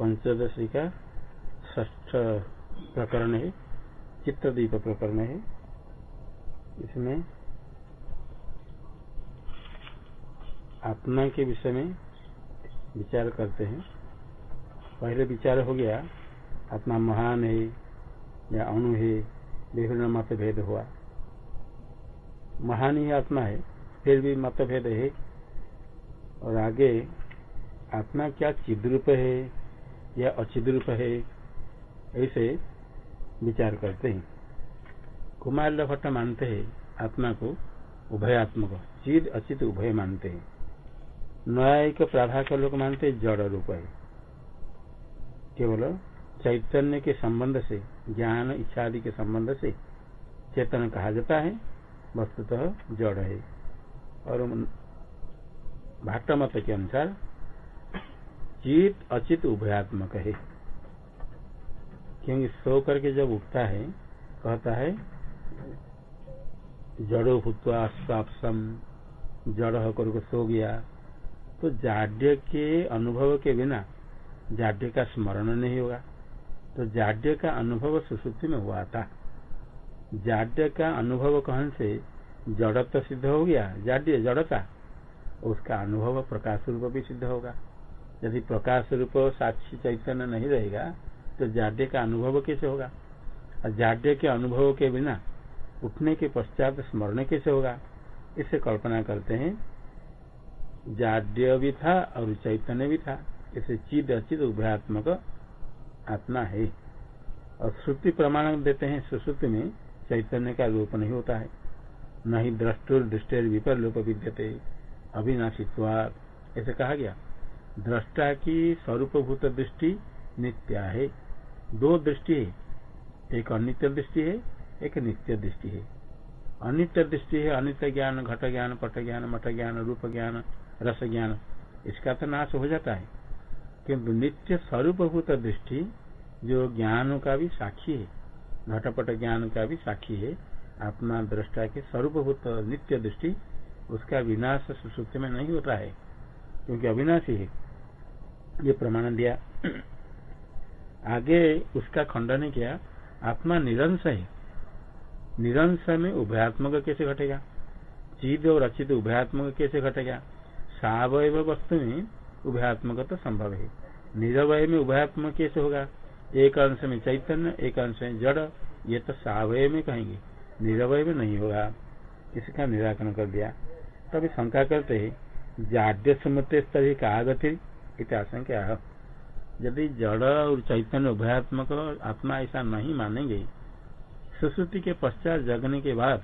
पंचदशी का ष्ठ प्रकरण है, चित्रदीप प्रकरण है। इसमें आत्मा के विषय में विचार करते हैं। पहले विचार हो गया, आत्मा महान है या अणु है विभिन्न मतभेद हुआ। महान ही आत्मा है, फिर भी मतभेद है। और आगे, आत्मा क्या चिद्रूप है या अचिद्रूप है, ऐसे विचार करते हैं। कुमार भट्ट मानते हैं, आत्मा को उभयात्मक, चिद अचित उभय मानते हैं। न्यायिक प्राभाकर लोग मानते जड़ रूप है। केवल चैतन्य के संबंध से, ज्ञान इच्छा आदि के संबंध से चेतन कहा जाता है, वस्तुतः जड़ है। और भाट मत के अनुसार चित अचित उभयात्मक है। क्योंकि सो करके जब उठता है, कहता है, जड़ो भूतवा स्वापसम जड़ होकर को सो गया। तो जाड्य के अनुभव के बिना जाड्य का स्मरण नहीं होगा। तो जाड्य का अनुभव सुश्रुति में हुआ था। जाड्य का अनुभव कहन से जड़त्व सिद्ध हो गया। जाड्य, जड़ता, उसका अनुभव प्रकाश रूप भी सिद्ध होगा। यदि प्रकाश रूप साक्षी चैतन्य नहीं रहेगा तो जाड्य का अनुभव कैसे होगा? और जाड्य के अनुभव के बिना उठने के पश्चात स्मरण कैसे होगा? इसे कल्पना करते हैं। जाड्य भी था और चैतन्य भी था। इसे चिद अचित उभयात्मक आत्मा है। और श्रुति प्रमाण देते हैं, सुश्रुति में चैतन्य का रूप नहीं होता है। न ही द्रष्टुर दृष्टि विपर लोप विद्यते अविनाशित्वाद ऐसे कहा गया। दृष्टा की स्वरूपभूत दृष्टि नित्या है। दो दृष्टि है। एक अनित्य दृष्टि है, एक नित्य दृष्टि है। अनित्य दृष्टि है, अनित्य ज्ञान, घट ज्ञान, पट ज्ञान मठ ज्ञान, रूप ज्ञान, रस ज्ञान, इसका तो नाश हो जाता है। किंतु नित्य स्वरूपभूत दृष्टि जो ज्ञानों का भी साक्षी है, घटपट ज्ञान का भी साक्षी है आत्मा दृष्टा के स्वरूपभूत नित्य दृष्टि उसका विनाश सुश्रुति में नहीं होता है, क्योंकि अविनाशी है। ये प्रमाण दिया। आगे उसका खंडन किया, आत्मा निरंश है। निरंश में उभयात्मक कैसे घटेगा? चीद और अचित उभयात्मक कैसे घटेगा? सावय वस्तु में उभयात्मक तो संभव है। निरवय में उभयात्मक कैसे होगा? एक अंश में चैतन्य, एक अंश में जड़, ये तो सावय में कहेंगे। निरवय में नहीं होगा। इसका निराकरण कर दिया। तभी शंका करते है, जाड्य सुमते स्तरी का आगति आशंका यदि जड़ और चैतन्य उभयात्मक आत्मा ऐसा नहीं मानेंगे, सुश्रुति के पश्चात जगने के बाद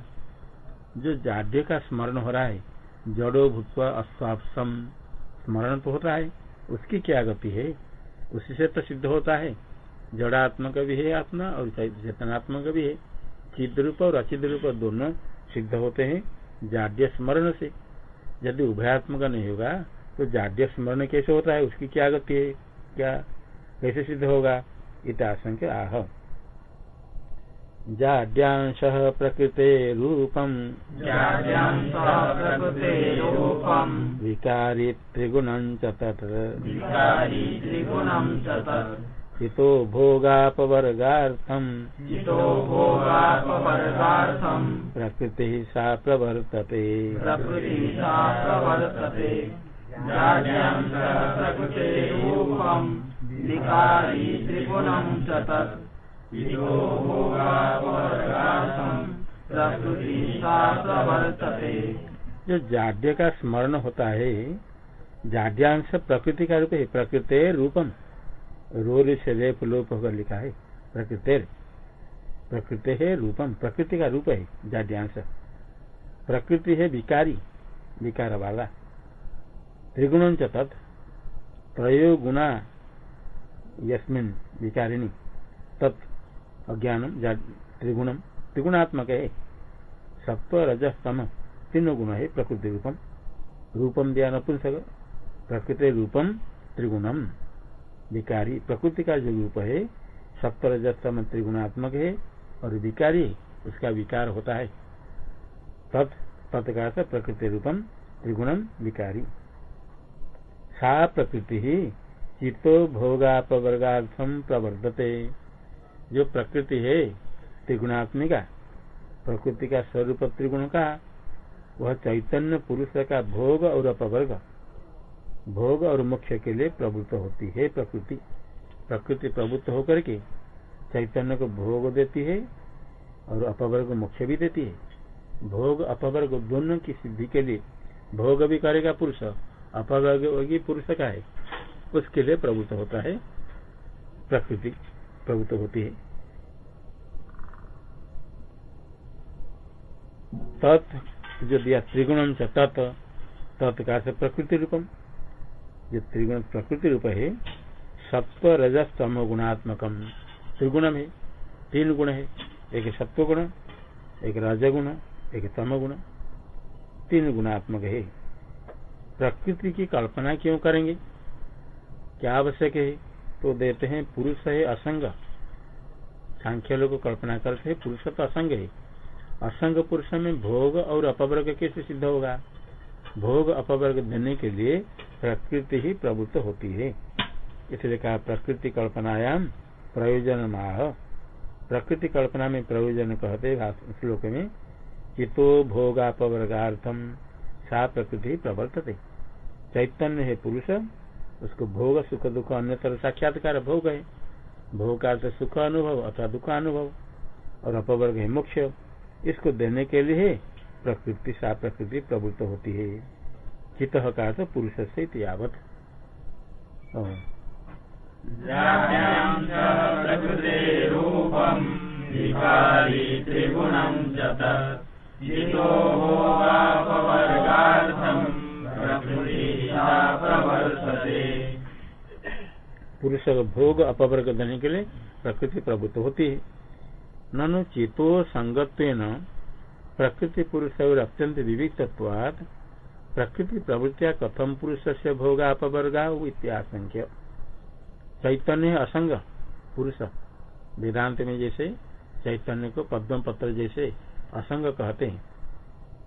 जो जाड्य का स्मरण हो रहा है, जड़ो भूतवा अस्वापसम स्मरण तो होता है, उसकी क्या गति है? उसी से तो सिद्ध होता है। जड़ात्मक भी है आत्मा और चेतनात्मक भी है। चिद रूप और अचिद रूप दोनों सिद्ध होते हैं जाड्य स्मरण से। यदि उभयात्मक नहीं होगा तो जाड्य स्मरण कैसे होता है? उसकी क्या गति है? क्या? कैसे सिद्ध होगा? इत आशंक आह। जाड्यांश प्रकृते रूपम। विकारी त्रिगुणं च तत्। हितो भोगापवर्गार्थम्। प्रकृतिः सा प्रवर्तते। जो जाड्य का स्मरण होता है, जाड्यांश प्रकृति का रूप है, प्रकृति रूपम। रोल से लेप लोप होकर लिखा है, प्रकृति। प्रकृति है रूपम, प्रकृति का रूप है जाड्यांश। प्रकृति है विकारी, विकार वाला। त्रिगुण तत् त्रयो गुणा यस्मिन विकारिणी तत् अज्ञानम त्रिगुणम त्रिगुणात्मक है सत्व रजस्तम तीनों गुण है प्रकृति रूपम रूपम दिया नपुंसक प्रकृति रूपम त्रिगुणम। विकारी प्रकृति का जो रूप है सत्व रजस्तम त्रिगुणात्मक है और विकारी उसका विकार होता है। तत् तत्का प्रकृति रूपम त्रिगुणम विकारी। सा प्रकृति ही चितो भोगापवर्गार्थम प्रवर्धते। जो प्रकृति है, त्रिगुणात्मिका, प्रकृति का स्वरूप त्रिगुण का, वह चैतन्य पुरुष का भोग और अपवर्ग, भोग और मोक्ष के लिए प्रवृत्त होती है प्रकृति। प्रकृति प्रवृत्त होकर के चैतन्य को भोग देती है और अपवर्ग मोक्ष भी देती है। भोग, अपवर्ग दोनों की सिद्धि के लिए भोग भी करेगा पुरुष। अपवर्ग भी पुरुष का है। उसके लिए प्रभुत्व होता है। प्रकृति प्रवृत्त होती है। तत् जो दिया त्रिगुणम च तत् तत्का से प्रकृति रूपम। जो त्रिगुण प्रकृति रूप है सत्व रजस तम गुणात्मकम त्रिगुण है, तीन गुण है, एक सत्व गुण एक रजगुण, एक तम गुण तीन गुणात्मक है। प्रकृति की कल्पना क्यों करेंगे? क्या आवश्यक है? तो देते हैं, पुरुष है, असंग। सांख्य लोग कल्पना करते हैं, पुरुष तो असंग है। असंग पुरुष में भोग और अपवर्ग कैसे सिद्ध होगा? भोग, अपवर्ग देने के लिए प्रकृति ही प्रवृत्त होती है। इसलिए कहा, प्रकृति कल्पनायाम प्रयोजन माह प्रकृति कल्पना में प्रयोजन कहते श्लोक में चितो भोगापवर्गार्थम सा प्रकृति प्रवर्तते। चैतन्य है पुरुष, उसको भोग, सुख, दुख अन्य तरह साक्षात्कार, भोग है। भोग का सुख, अनुभव अथवा दुख, अनुभव। और अपवर्ग है मोक्ष। इसको देने के लिए प्रकृति सा प्रकृति प्रवृत्त होती है। चित का तो पुरुष से यावत पुरुष भोग अपवर्ग देने के लिए प्रकृति प्रभुत्व होती है। ननु चितो संगत्व प्रकृति पुरुष और अत्यंत विविधत्वाद प्रकृति प्रवृत्तिया कथम पुरुष से भोगापवर्गा इत्याशंख्य चैतन्य असंग, पुरुष। वेदांत में जैसे चैतन्य को पद्म पत्र जैसे असंग कहते हैं।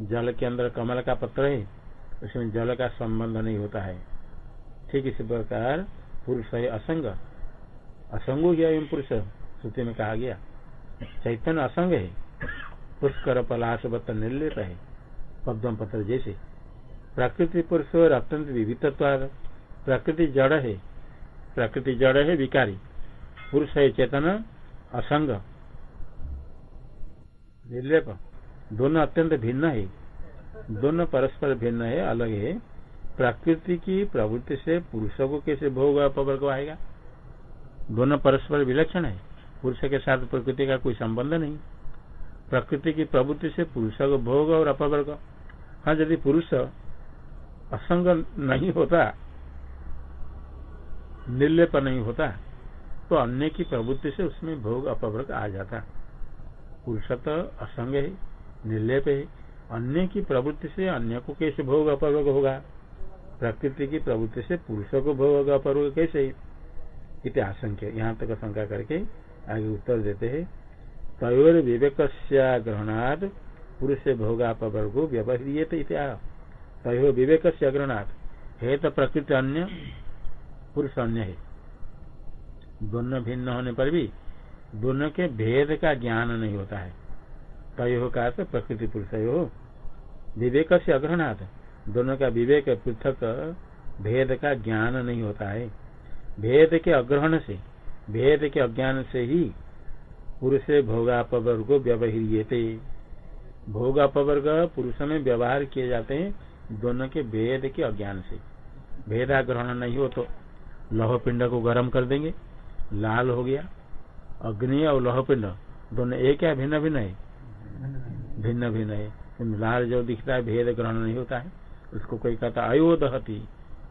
जल के अंदर कमल का पत्र है, उसमें जल का संबंध नहीं होता है। ठीक इसी प्रकार पुरुष है असंग। असंग पुरुष, श्रुति में कहा गया। चैतन्य असंग है। पुष्कर पलाश बत्त निर्लिप है पद्म पत्र जैसे। प्रकृति पुरुष और अत्यंत विविधत्व प्रकृति जड़ है। प्रकृति जड़ है, विकारी। पुरुष है चेतन, असंग। निर्लेप। दोनों अत्यंत भिन्न है। दोनों परस्पर भिन्न है, अलग है। प्रकृति की प्रवृत्ति से पुरुषों को कैसे भोग अपवर्ग आएगा? दोनों परस्पर विलक्षण है। पुरुष के साथ प्रकृति का कोई संबंध नहीं। प्रकृति की प्रवृत्ति से पुरुष को भोग और अपवर्ग हाँ यदि पुरुष असंग नहीं होता, निर्लेप नहीं होता तो अन्य की प्रवृत्ति से उसमें भोग अपवर्ग आ जाता। पुरुष तो असंग है निर्लेप है अन्य की प्रवृत्ति से अन्य को कैसे भोग अपवर्ग होगा? प्रकृति की प्रवृत्ति से पुरुषों को भोग अपवर्ग कैसे? इतने आशंक्य। यहाँ तक शंका करके आगे उत्तर देते हैं। तयोर विवेक ग्रहणाद पुरुष भोगापवर्गो व्यवह्रियत तयो विवेक अग्रहणात् है तो प्रकृति अन्य, पुरुष अन्य है। दोनों भिन्न होने पर भी दोनों के भेद का ज्ञान नहीं होता है। तय का तो प्रकृति पुरुष हो विवेक से अग्रहणात् दोनों का विवेक पृथक भेद का ज्ञान नहीं होता है। भेद के अग्रहण से, भेद के अज्ञान से ही पुरुष भोगापवर्ग को व्यवहित भोगापवर्ग पुरुष में व्यवहार किए जाते हैं दोनों के भेद के अज्ञान से। भेदा ग्रहण नहीं हो तो लौह पिंड को गर्म कर देंगे, लाल हो गया। अग्नि और लौह पिंड, दोनों एक या भिन्न भिन्न है? भिन्न भिन्न है। लाल जो दिखता है, भेद ग्रहण नहीं होता है। उसको कोई कहता अयो दहती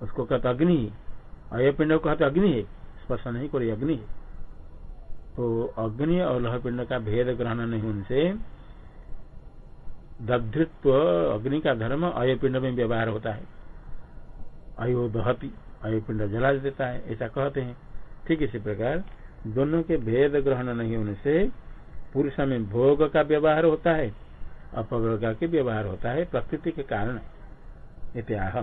उसको कहता अग्नि। अय पिंड को कहते अग्नि है। स्पर्श नहीं कोई अग्नि है। तो अग्नि और लौह पिंड का भेद ग्रहण नहीं उनसे दग्धृत्व, अग्नि का धर्म अयपिंड में व्यवहार होता है। अयो दहती अयपिंड जला देता है, ऐसा कहते हैं। ठीक इसी प्रकार दोनों के भेद ग्रहण नहीं होने से पुरुष में भोग का व्यवहार होता है, अपभोग के व्यवहार होता है, प्रकृति के कारण। इतिहाह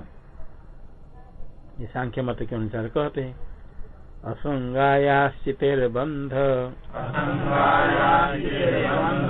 ये सांख्य मत के अनुसार कहते हैं, असंगायाश्चितेर्बन्ध। असङ्गायाचिरेबन्ध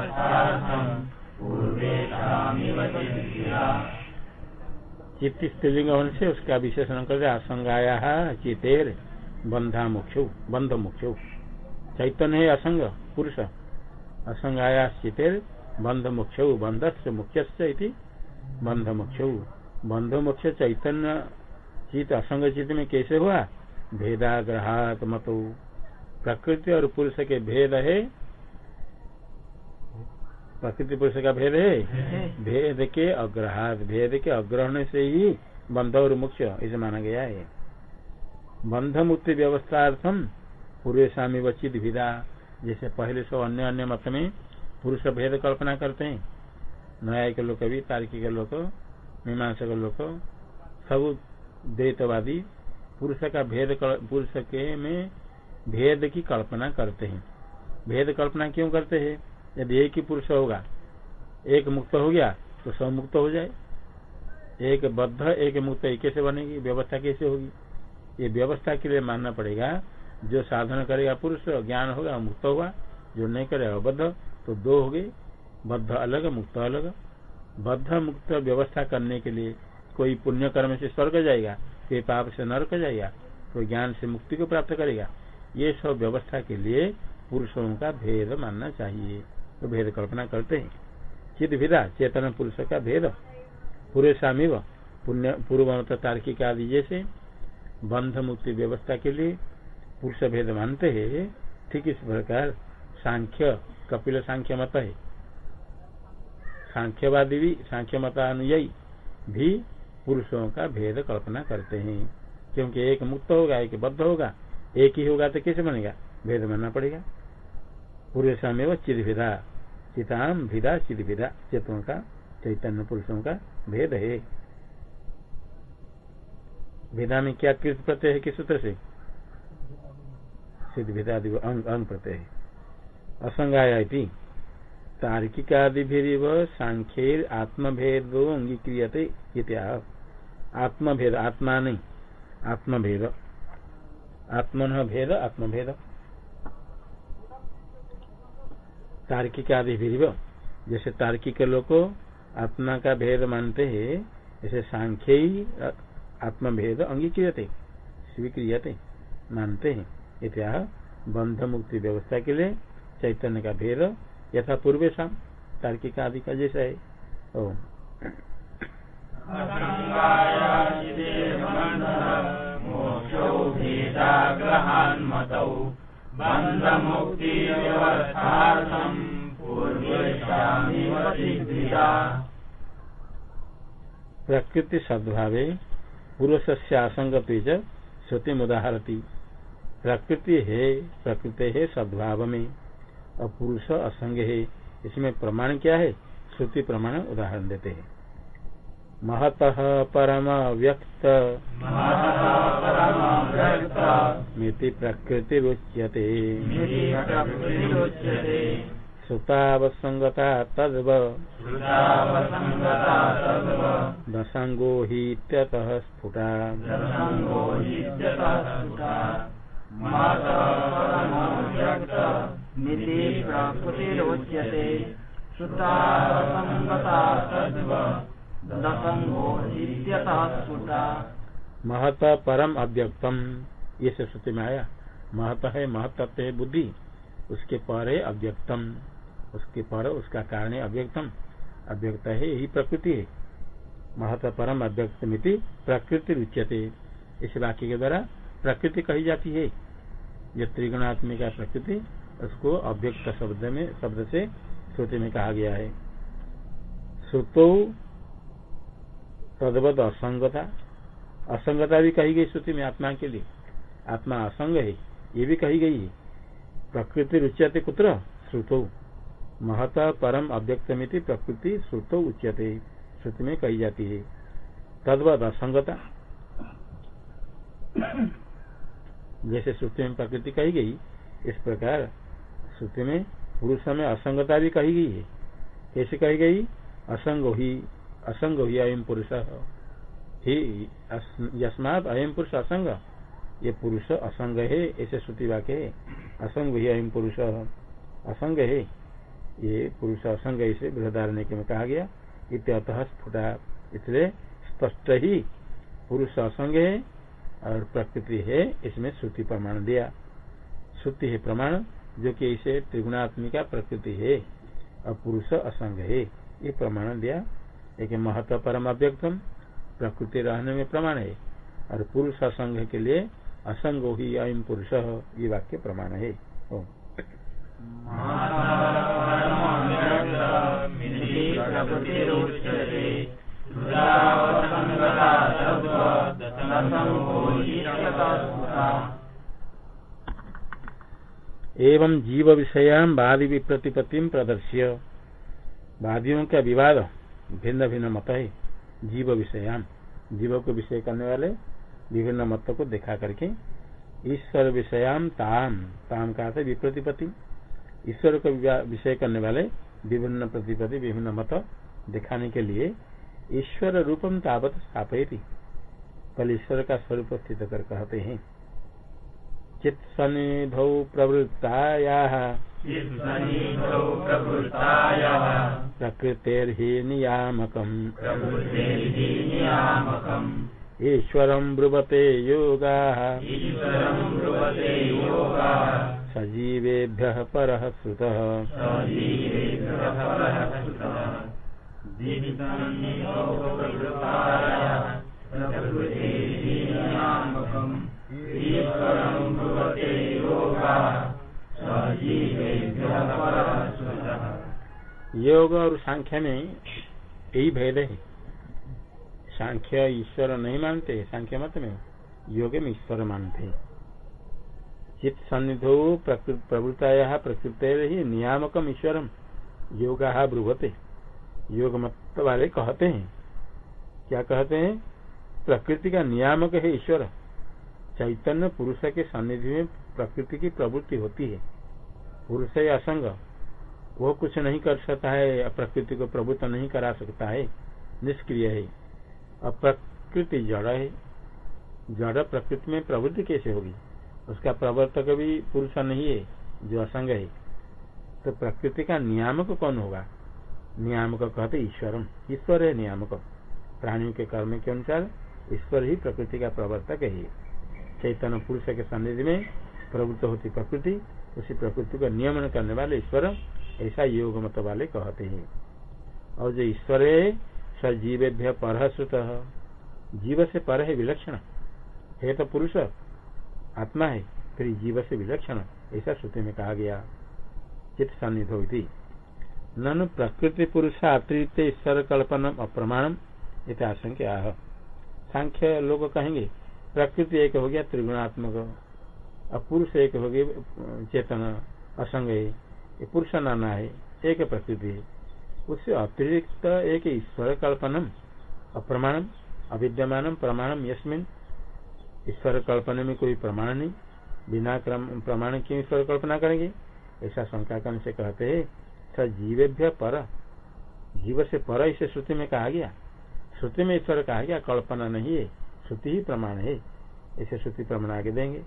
चित्त स्त्रीलिंग होने से उसका विशेषण कर असंगाया चितेर बंधा मुख्यु बंध मुख्यु चैतन्य है असंग, पुरुष। असंगाया चितेर बंध मुख्यु बंध से मुख्य बंध मुख्यु बंध मुख्य चैतन्य चित, असंग चित में कैसे हुआ? भेदाग्रहात मतो प्रकृति और पुरुष के भेद है प्रकृति पुरुष का भेद है। भेद के अग्रहात भेद के अग्रहण से ही बंध और मुख्य इसे माना गया है। बंध मुक्ति व्यवस्थार्थम पूर्व स्वामी वचित विदा जैसे पहले सो अन्य अन्य मत में पुरुष भेद कल्पना करते हैं। न्याय के लोग भी तार्किक लोग मीमांसक लोग सब द्वैतवादी पुरुष का भेद पुरुष के में भेद की कल्पना करते हैं। भेद कल्पना क्यों करते हैं? यदि एक ही पुरुष होगा, एक मुक्त हो गया तो सब मुक्त हो जाए। एक बद्ध, एक मुक्त, एक कैसे बनेगी? व्यवस्था कैसे होगी? ये व्यवस्था के लिए मानना पड़ेगा, जो साधन करेगा पुरुष, ज्ञान होगा, मुक्त होगा, जो नहीं करेगा बद्ध तो दो हो गए। बद्ध अलग, मुक्त अलग। बद्ध मुक्त व्यवस्था करने के लिए कोई पुण्य कर्म से स्वर्ग जाएगा, कोई पाप से नरक जाएगा कोई ज्ञान से मुक्ति को प्राप्त करेगा। ये सब व्यवस्था के लिए पुरुषों का भेद मानना चाहिए। तो भेद कल्पना करते हैं। चिद विदा, चेतन पुरुष का भेद। पूरे स्वामी पुण्य पूर्व तार्किक आदि जैसे बंध मुक्ति व्यवस्था के लिए पुरुष भेद मानते हैं। ठीक इस प्रकार सांख्य, कपिल सांख्य मत है। सांख्यवादी भी, सांख्य मतानुयी भी पुरुषों का भेद कल्पना करते हैं। क्योंकि एक मुक्त होगा, एक बद्ध होगा, एक ही होगा तो कैसे बनेगा? भेद मानना पड़ेगा। पूर्व में चिद विधा चिताम भिदा चिद विधा चेतों का, चैतन्य पुरुषों का भेद है। विधा में क्या कृत प्रत्यय है किस सूत्र से? सिद्ध विधा अंग अंग प्रत्यय असंगाया तार्किकादि सांख्य आत्मभेदो अंगीक्रियते आत्मभेद, आत्मा नहीं। आत्मभेद। आत्मन भेद, आत्मभेद। तार्किक आदि भीव जैसे तार्किक लोग आत्मा का भेद मानते हैं जैसे सांख्य ही आत्मभेद अंगीक्रियते, स्वीक्रियते, मानते हैं। इत्या बंध मुक्ति व्यवस्था के लिए चैतन्य का भेद यथा पूर्व शाम तार्किक आदि का जैसा है। ओ। प्रकृति सद्भावे पुरुष से आसंगत श्रुति मुदाहरती प्रकृति है प्रकृति है सद्भाव में और पुरुष असंग है। इसमें प्रमाण क्या है? श्रुति प्रमाण उदाहरण देते हैं। महत परम व्यक्त मिति प्रकृति रुच्यते श्रुतावसंगता तद्व। दसंगो हीत्यतः स्फुटा। प्रकृतिरोच्यते। महत परम अव्यक्तम। ये से में आया। महत है महत्व है बुद्धि। उसके पर है अव्यक्तम। उसके पर उसका कारण है अव्यक्तम। अव्यक्त है, यही प्रकृति है। महत परम अव्यक्त मिति प्रकृति रुच्यते इस वाक्य के द्वारा प्रकृति कही जाती है। जो त्रिगुणात्मिका प्रकृति, उसको अव्यक्त शब्द में, शब्द से श्रुति में कहा गया है। श्रुतो तदवत असंगता। असंगता भी कही गई श्रुति में आत्मा के लिए। आत्मा असंग है, ये भी कही गई है। प्रकृति रुचयते कुत्र? श्रुतो। महत परम अव्यक्तमिति प्रकृति श्रुतो उच्यते। श्रुति में कही जाती है। तद्वत असंगता। जैसे श्रुति में प्रकृति कही गई, इस प्रकार श्रुति में पुरुष में असंगता भी कही गई है। कैसे कही गई? असंग ही। असंग ही अयम पुरुष ही यस्मात अयम पुरुष असंग ये पुरुष असंग है ऐसे श्रुति वाक्य है असंग ही अयम पुरुष असंग है ये पुरुष असंग इसे बृहदारण्य के में कहा गया इत्यतः स्फुटा इसलिए स्पष्ट ही पुरुष असंग है और प्रकृति है इसमें श्रुति प्रमाण दिया श्रुति है प्रमाण जो कि इसे त्रिगुणात्मिका प्रकृति है और पुरुष असंग है ये प्रमाण दिया एक महत्व परम अव्यक्तम, प्रकृति रहने में प्रमाण है, और पुरुष असंग के लिए असंग ही अयम पुरुष ये वाक्य प्रमाण है। एवं जीव विषयाम वादी विप्रतिपत्ति प्रदर्श्य। वादियों का विवाद भिन्न भिन्न मत है। जीव विषयाम जीव को विषय करने वाले विभिन्न मत को देखा करके ईश्वर विषयाम ताम ताम का विप्रतिपति ईश्वर को विषय करने वाले विभिन्न प्रतिपति विभिन्न मत दिखाने के लिए ईश्वर रूपम तावत स्थापयती। कल ईश्वर का स्वरूप स्थित कर कहते हैं। चित सनिधौ प्रवृत्ताया। प्रकृतेर्हि नियामकम्। ईश्वरं ब्रुवते योगाः। सजीवेभ्यः परः श्रुतः योग और सांख्य में यही भेद है। सांख्य ईश्वर नहीं मानते, सांख्य मत में योग में ईश्वर मानते। चित सन्निधो प्रवृत्ताया प्रकृत ही नियामकम ईश्वरम। योगा ब्रुवते। योग मत वाले कहते हैं। क्या कहते हैं? प्रकृति का नियामक है ईश्वर। चैतन्य पुरुष के सन्निधि में प्रकृति की प्रवृत्ति होती है। पुरुष है असंग वो कुछ नहीं कर सकता है प्रकृति को प्रभुत्व नहीं करा सकता है, निष्क्रिय है। और प्रकृति जड़ है। जड़ प्रकृति में प्रवृत्ति कैसे होगी? उसका प्रवर्तक भी पुरुष नहीं है, जो असंग है। तो प्रकृति का नियामक कौन होगा? नियामक कहते ईश्वरम। ईश्वर है नियामक। प्राणियों के कर्म के अनुसार ईश्वर ही प्रकृति का प्रवर्तक है। चैतन्य पुरुष के सन्निधि में प्रवृत्त होती प्रकृति, उसी प्रकृति का नियमन करने वाले ईश्वर, ऐसा योग मत वाले कहते हैं। और जो ईश्वर है स जीवेभ्य पर श्रुत जीव से पर है विलक्षण। है तो पुरुष, आत्मा है, फिर जीव से विलक्षण, ऐसा श्रुति में कहा गया। चित्त सन्निधो ननु प्रकृति पुरुष अतिरिक्त ईश्वर कल्पनम अप्रमाणम इत आशंका आह। सांख्य लोग कहेंगे प्रकृति एक हो गया त्रिगुणात्मक अब पुरुष एक हो गया चेतन, असंग है। पुरुष नाना है, एक प्रकृति है। उससे अतिरिक्त एक ईश्वर कल्पनम, अप्रमाणम अविद्यमान प्रमाणम, यस्मिन। ईश्वर कल्पना में कोई प्रमाण नहीं। बिना प्रमाण क्यों ईश्वर कल्पना करेंगे। ऐसा शंका करने से कहते हैं, स जीवेभ्य पर। जीव से पर, इसे श्रुति में कहा गया। श्रुति में ईश्वर कहा गया, कल्पना नहीं है। श्रुति ही प्रमाण है। इसे श्रुति प्रमाण आगे देंगे।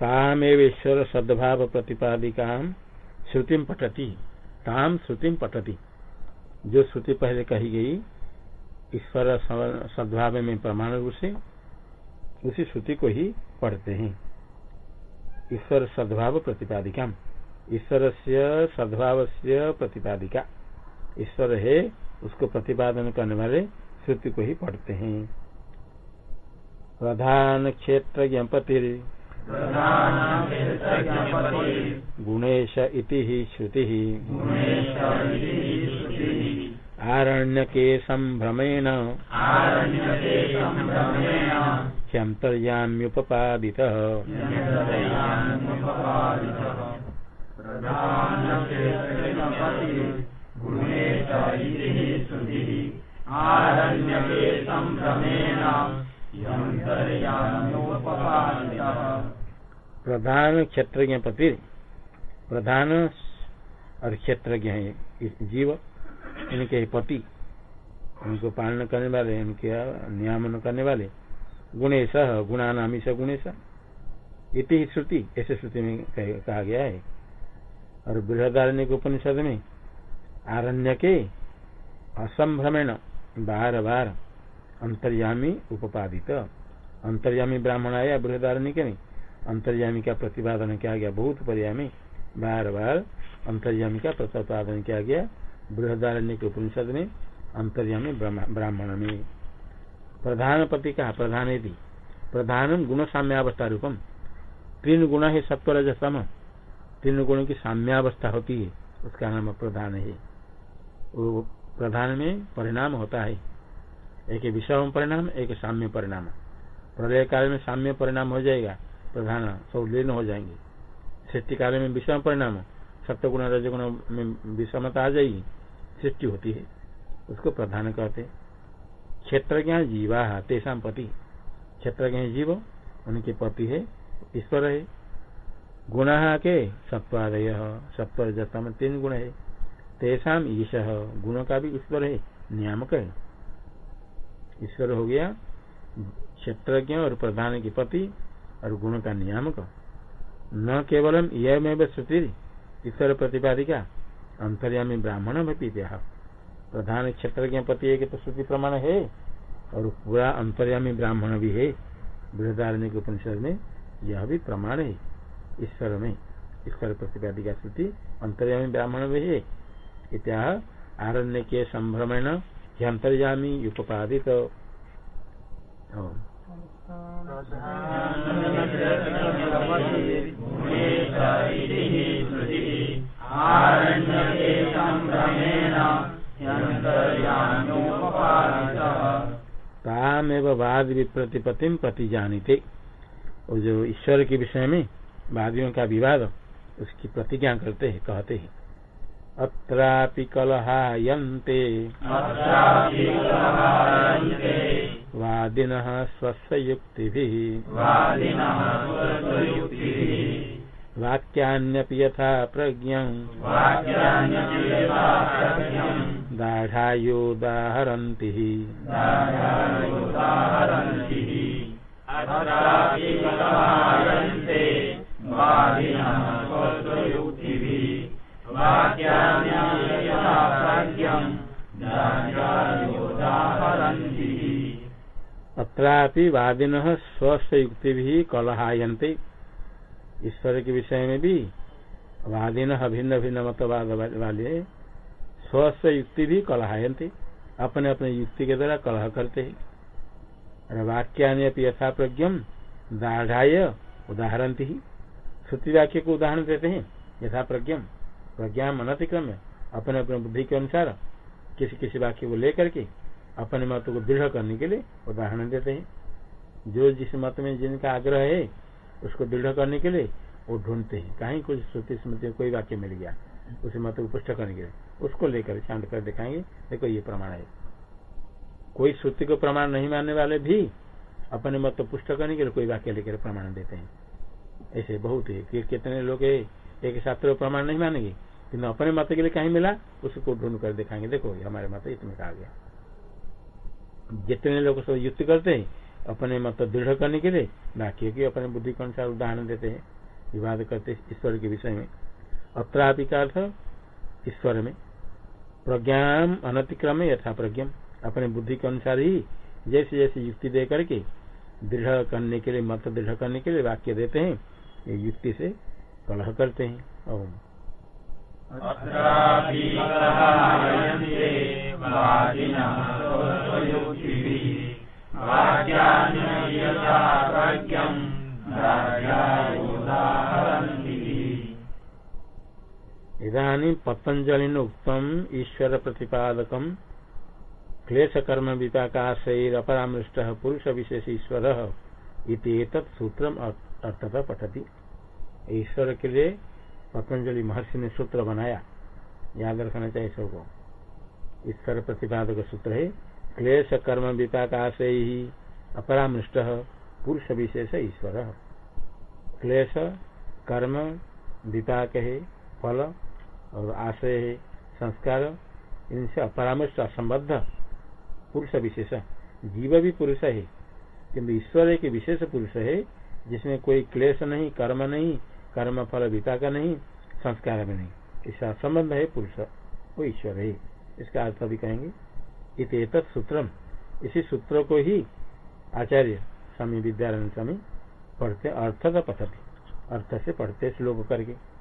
तामेश्वर सद्भाव प्रतिपादिका श्रुति पठती। ताम श्रुति पठती। जो श्रुति पहले कही गई ईश्वर सद्भाव में प्रमाण रूप से उसी श्रुति को ही पढ़ते हैं। ईश्वर सद्भाव प्रतिपादिका ईश्वर से सद्भाव से प्रतिपादिका। ईश्वर है उसको प्रतिपादन करने वाले श्रुति को ही पढ़ते हैं। प्रधान क्षेत्र ज्ञपति गुणेश इति ही श्रुति। आरण्यके संभ्रमेण ह्यन्तर्याम्युपपादितः प्रधान क्षेत्रज्ञ पति प्रधान और क्षेत्रज्ञ जीव, इनके पति, उनको पालन करने वाले, इनके नियामन करने वाले गुणेश गुणा नामी से गुणेश। इति श्रुति, ऐसे श्रुति में कहा गया है। और बृहदारण्य उपनिषद में आरण्य के असंभ्रमेण बार बार अंतर्यामी उपादित अंतर्यामी ब्राह्मण आया बृहदारण्य के में। अंतर्यामी का प्रतिपादन किया गया बहुत पर्याय में बार बार अंतर्यामी का प्रतिपादन किया गया बृहदारण्य के उपनिषद में, अंतर्यामी ब्राह्मण में। प्रधान पति का प्रधान यदि प्रधान गुण साम्यावस्था रूपम। तीन गुण है सत्वर सम तीन गुणों की साम्यावस्था होती है, उसका नाम प्रधान है। वो प्रधान में परिणाम होता है। एक विषम परिणाम, एक साम्य परिणाम। प्रलय काल में साम्य परिणाम हो जाएगा, प्रधान सब लीन हो जाएँगे। सृष्टि काल में विषम परिणाम, सप्तगुण, रजगुण में विषमता आ जाएगी, सृष्टि होती है। उसको प्रधान कहते क्षेत्र ज्ञान जीवा तेषा पति। क्षेत्र ज्ञान जीव, उनके पति है, ईश्वर है। गुण के? सत्वादय सत्वर जता में तीन गुण है। तेषा ईश गुण का भी ईश्वर है, नियामक है। ईश्वर हो गया क्षेत्रज्ञ और प्रधान के पति और गुण का नियामक। न केवलम यह में श्रुति ईश्वर प्रतिपादिका, अंतर्यामी ब्राह्मण पीत्या प्रधान क्षेत्र पति एक तो श्रुति प्रमाण है और पूरा अंतर्यामी ब्राह्मण भी है। बृहदारण्य के उपनिषद में यह भी प्रमाण है। ईश्वर में ईश्वर प्रतिपादिका श्रुति अंतर्यामी ब्राह्मण भी है। इत्या आरण्य के संभ्रमण अंतर्यामी उपादित तामेव वाद विप्रतिपत्ति प्रति जानते और जो ईश्वर के विषय में वादियों का विवाद उसकी प्रतिज्ञा करते हैं कहते हैं। अत्रापि कलहायन्ते। वादिनः स्वस्वयुक्तिभिः। वाक्यान्यपि यथा प्रज्ञम्। दाढायोदाहरन्ति अत्रापि वादिन स्वस्थ युक्ति भी कलहायन्ते ईश्वर के विषय में भी वादिन भिन्न भिन्न मतवाद वाले स्वस्थ युक्ति भी कलहायन्ते। अपने अपने युक्ति के द्वारा कलह करते हैं। वाक्यानि यथा प्रज्ञम दाढ़ाय उदाहरण ही। श्रुति वाक्य को उदाहरण देते हैं। यथा प्रज्ञम प्रज्ञा अनतिक्रम अपने अपने बुद्धि के अनुसार किसी किसी वाक्य को लेकर के अपने मत को दृढ़ करने के लिए उदाहरण देते हैं। जो जिस मत में जिनका आग्रह है, उसको दृढ़ करने के लिए वो ढूंढते हैं। कहीं कुछ श्रुति स्मृति कोई वाक्य मिल गया, उस मत को पुष्ट करने के लिए। उसको लेकर शांत कर दिखाएँगे। देखो, ये प्रमाण है। कोई श्रुति को प्रमाण नहीं मानने वाले भी अपने मत को पुष्ट करने के लिए कोई वाक्य लेकर प्रमाण देते हैं। ऐसे बहुत है कि कितने लोग एक शास्त्र प्रमाण नहीं मानेंगे। किन्तु अपने मत के लिए कहीं मिला, उसको ढूंढ कर दिखाएँगे। देखो हमारे मत इसमें कहा गया। जितने लोग सब युक्त करते हैं, अपने मत दृढ़ करने के लिए बाकी की अपने बुद्धि के अनुसार उदाहरण देते हैं। विवाद करते ईश्वर के विषय में। अत्रापि ईश्वर में। प्रज्ञा अनतिक्रम यथा प्रज्ञम। अपने बुद्धि के अनुसार ही जैसे जैसे युक्ति दे करके, दृढ़ करने के लिए, मत दृढ़ करने के लिए वाक्य देते हैं, ये युक्ति से कलह करते हैं। ओम। इधानी पतंजलि उत्तम ईश्वर प्रतिपादक क्लेश कर्म विपाकाशर अपरामृष्ट पुरुष विशेष ईश्वर इत सूत्र अर्थता पठती। ईश्वर के लिए पतंजलि महर्षि ने सूत्र बनाया याद रखना चाहिए सबको ईश्वर प्रतिपादक सूत्र है क्लेश कर्म विपाकाश ही अपरामृष्ट पुरुष विशेष ईश्वर क्लेश कर्म विपाक है फल और आशय है, संस्कार, इनसे अपरामृष्ट असंबद्ध, पुरुष विशेष। जीव भी पुरुष है, किंतु ईश्वर एक विशेष पुरुष है, जिसमें कोई क्लेश नहीं, कर्म नहीं, कर्म फल विता का नहीं, संस्कार में नहीं। इसका संबंध है पुरुष, वो ईश्वर है। इसका अर्थ भी कहेंगे, इत सूत्रम। इसी सूत्र को ही आचार्य स्वामी विद्यारण स्वामी पढ़ते अर्थ का पठती अर्थ से पढ़ते श्लोक करके।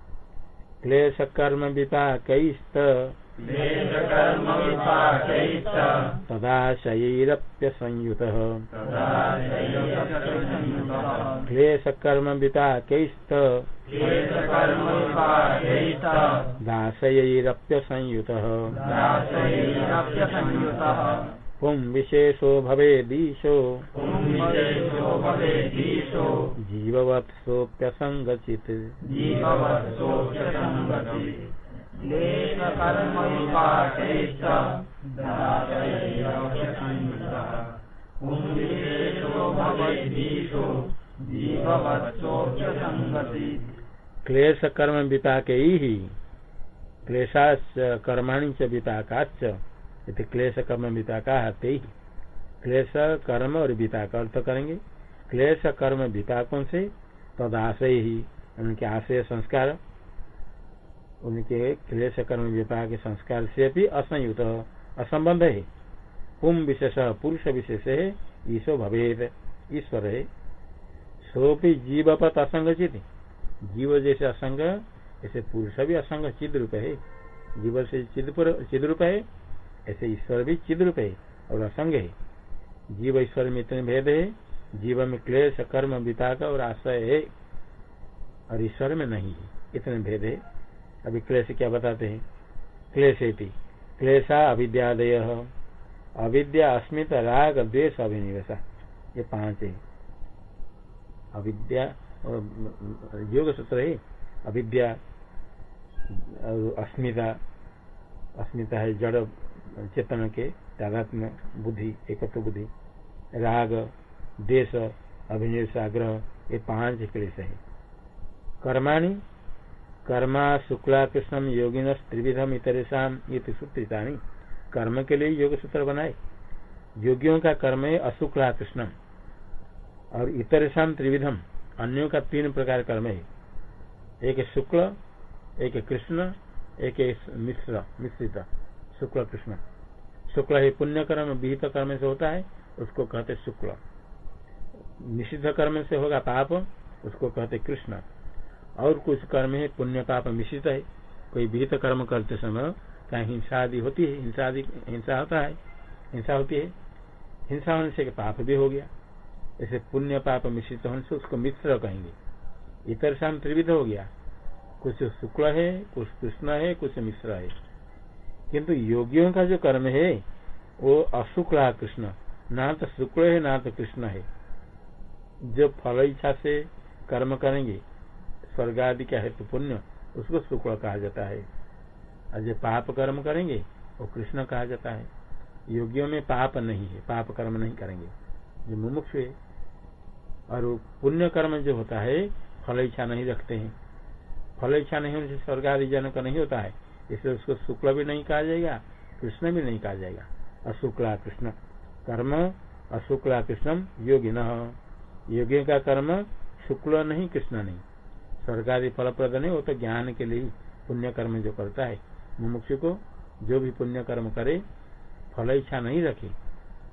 क्लेश कर्म विपाक तदाशयैरप्य संयुत क्लेश कर्म विपाकैस्त दासयैरप्य संयुत पुं विशेषो भवेदीशो जीववत्सोऽप्यसङ्गचित् क्लेश कर्म विपाक ही क्लेशाच कर्माणी च विपाकाच क्लेश कर्म विपाका ते क्लेश कर्म और विपाक अर्थ करेंगे। क्लेश कर्म विपाकों से तदाशय ही उनके आशय संस्कार, उनके क्लेश कर्म विपाक संस्कार से भी असंयुत, असंबंध है। पुम विशेष, पुरुष विशेष है ईशो भवेद ईश्वर है। सोपी जीवपत असंग चित। जीव जैसे असंग, ऐसे पुरुष भी असंग चिद रूप है। जीव से चिद रूप है, ऐसे ईश्वर भी चिद रूप है और असंग है। जीव ईश्वर में इतने भेद है जीव में क्लेश कर्म विपाक और आश्रय है। और ईश्वर में नहीं है। इतने भेद है। अभी क्लेश क्या बताते हैं? क्लेश क्लेशा अविद्यादय। अविद्या अस्मित राग द्वेश अभिनिवेशा। ये पाँच है। अविद्या योग सूत्र है। अविद्या, अस्मिता अस्मिता है जड़, चेतन के, तादात्म्य, बुद्धि, एकत्व बुद्धि। राग देश अभिनिवेश आग्रह, ये पाँच क्लेश है। कर्माणी, कर्मा शुक्ला कृष्णम योगिन त्रिविधम इतरेशम ये सूत्रिता कर्म के लिए योग सूत्र बनाए। योगियों का कर्म है अशुक्ला कृष्णम और इतरेशम त्रिविधम, अन्यों का तीन प्रकार कर्म है। एक शुक्ल, एक कृष्ण, एक मिश्र, मिश्रित, शुक्ल कृष्ण। शुक्ल है पुण्य कर्म, विहित कर्म से होता है, उसको कहते शुक्ल। निषिद्ध कर्म से होगा पाप, उसको कहते कृष्ण। और कुछ कर्म है, पुण्य पाप मिश्रित है। कोई विहित कर्म करते समय कहीं हिंसा आदि होती है, हिंसा आदि, हिंसा होता है, हिंसा होती है। हिंसा होने से पाप भी हो गया। ऐसे पुण्य पाप मिश्रित होने से उसको मिश्र कहेंगे। इतर शाम त्रिविध हो गया। कुछ शुक्ल है, कुछ कृष्ण है, कुछ मिश्र है। किंतु योगियों का जो कर्म है, वो अशुक्ला कृष्ण। ना तो शुक्ल है, ना तो कृष्ण है। जो फल इच्छा से कर्म करेंगे स्वर्ग आदि का हेतु पुण्य, उसको शुक्ल कहा जाता है। और जो पाप कर्म करेंगे, वो कृष्ण कहा जाता है। योगियों में पाप नहीं है, पाप कर्म नहीं करेंगे। जो मुमुक्ष है, और पुण्य कर्म जो होता है फल इच्छा नहीं रखते हैं। फल इच्छा नहीं होने से स्वर्ग आदि जन का नहीं होता है। इसलिए उसको शुक्ल भी नहीं कहा जाएगा, कृष्ण भी नहीं कहा जाएगा। अशुक्ला कृष्ण, कर्म अशुक्ला कृष्णम योगी न योगी का कर्म शुक्ल नहीं, कृष्ण नहीं। सरकारी फल प्रद नहीं, वो तो ज्ञान के लिए पुण्य कर्म जो करता है। मुमुक्षु को जो भी पुण्य कर्म करे, फल इच्छा नहीं रखे।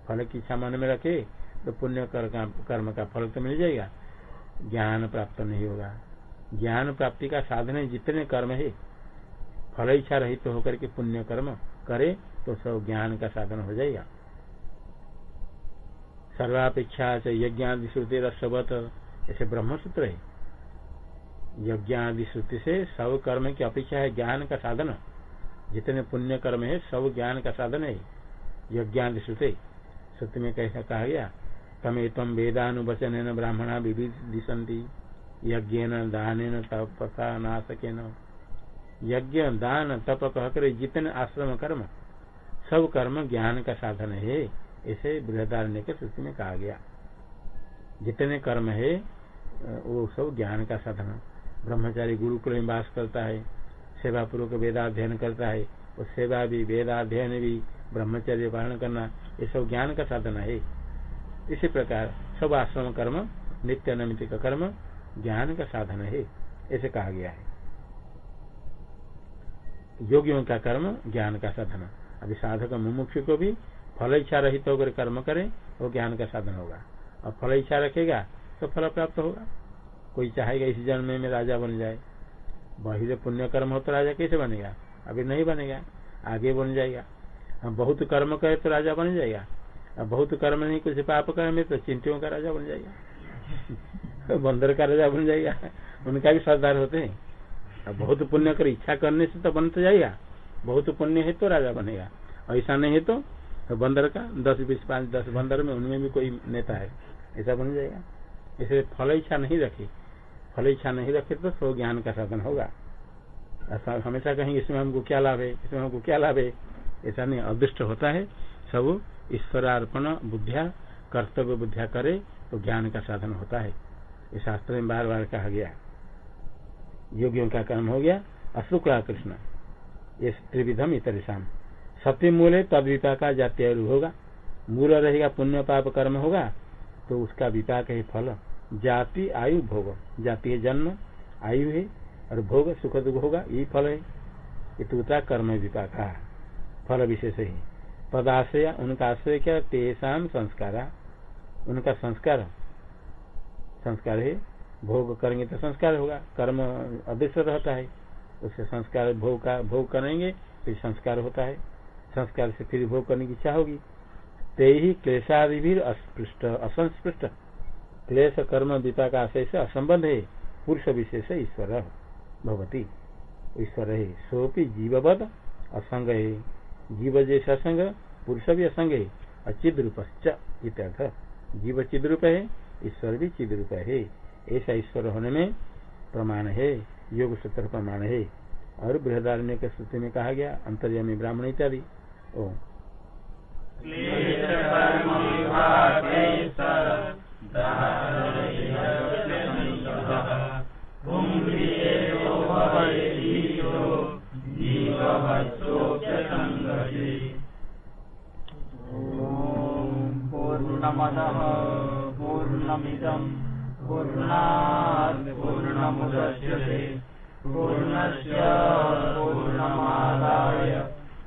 फल की इच्छा मन में रखे तो पुण्य कर्म का फल तो मिल जाएगा। ज्ञान प्राप्त नहीं होगा। ज्ञान प्राप्ति का साधन है, जितने कर्म है। फल इच्छा रहित तो होकर के पुण्य कर्म करे तो सब ज्ञान का साधन हो जाएगा। सर्वापेक्षा से यज्ञ श्रुति रसवत, ऐसे ब्रह्मसूत्र है। यज्ञ आदि श्रुति से सब कर्म की अपेक्षा है ज्ञान का साधन। जितने पुण्य कर्म है, सब ज्ञान का साधन है। यज्ञ आदि श्रुति श्रुति में कैसा कहा गया? तमे तम वेदानुवचन ब्राह्मणा विविधि यज्ञ दान तपसा नाशक यज्ञ, दान, तप कहकर जितने आश्रम कर्म, सब कर्म ज्ञान का साधन है। इसे बृहदारण्य के श्रुति में कहा गया। जितने कर्म है, वो सब ज्ञान का साधन। ब्रह्मचारी गुरुकुल में वास करता है सेवा पूर्वक वेदाध्ययन करता है, और सेवा भी, वेदाध्ययन भी, ब्रह्मचर्य पालन करना, ये सब ज्ञान का साधन है। इसी प्रकार सब आश्रम कर्म, नित्य नमित का कर्म, ज्ञान का साधन है, ऐसे कहा गया है। योगियों का कर्म, ज्ञान का साधन। अभी साधक मुमुक्ष को भी फल इच्छा रहित होकर कर्म करे, वो ज्ञान का साधन होगा। और फल इच्छा रखेगा तो फल प्राप्त होगा। कोई चाहेगा इस जन्म में में राजा बन जाए। बहिर पुण्य कर्म हो तो राजा कैसे बनेगा? अभी नहीं बनेगा, आगे बन जाएगा। हम बहुत कर्म करे तो राजा बन जाएगा। अब बहुत कर्म नहीं, कुछ पाप कर्म तो चिंतियों का राजा बन जाएगा। बंदर का राजा बन जाएगा। उनका भी सरदार होते हैं। अब बहुत पुण्य कर, इच्छा करने से तो बन तो जाएगा। बहुत पुण्य है तो राजा बनेगा। ऐसा नहीं है तो बंदर का, दस बीस पाँच दस बंदर में उनमें भी कोई नेता है। ऐसा बन जाएगा। इसे फल इच्छा नहीं रखी, फल इच्छा नहीं रखे तो सो ज्ञान का साधन होगा। ऐसा हमेशा कहेंगे, इसमें हमको क्या लाभ है, इसमें हमको क्या लाभ है? ऐसा नहीं, अदृष्ट होता है। सब ईश्वरार्पण बुद्धिया, कर्तव्य बुद्धिया करे तो ज्ञान का साधन होता है। इस शास्त्र में बार बार कहा गया। योगियों का कर्म हो गया। अशुक्ला कृष्ण, ये त्रिविधम इतरिशाम सत्य मूल है तद विपाका जातीय होगा। मूल रहेगा पुण्य पाप कर्म होगा तो उसका विपाक है फल। जाति, आयु, भोग। जाति है जन्म, आयु है और भोग, सुख, दुख होगा यही फल है। इतना कर्म विपाक फल विशेष है। पदाश्रय, उनका आश्रय क्या? तेसाम संस्कार। उनका संस्कार संस्कार है। भोग करेंगे तो संस्कार होगा। कर्म अदृश्य रहता है। उससे संस्कार, भोग का, भोग करेंगे फिर संस्कार होता है। संस्कार से फिर भोग करने की इच्छा होगी। ते ही क्लेशादि भी अस्पृष्ट, असंस्पृष्ट। क्लेश कर्म विपाक आशय से असंबंध है। पुरुष विशेष ईश्वर भगवती ईश्वर है। सोपी जीवबद असंग है। जीव जैसे असंग, पुरुष भी असंग है। अचिद रूप इत्यर्थ। जीव चिद रूप है, ईश्वर भी चिद रूप है। ऐसा ईश्वर होने में प्रमाण है। योग सूत्र प्रमाण है। और बृहदारण्य के सूत्र में कहा गया, अंतर्यामी ब्राह्मण इत्यादि। ओ। पूर्णमदः पूर्णमिदम् पूर्णात् पूर्णमुदच्यते पूर्णस्य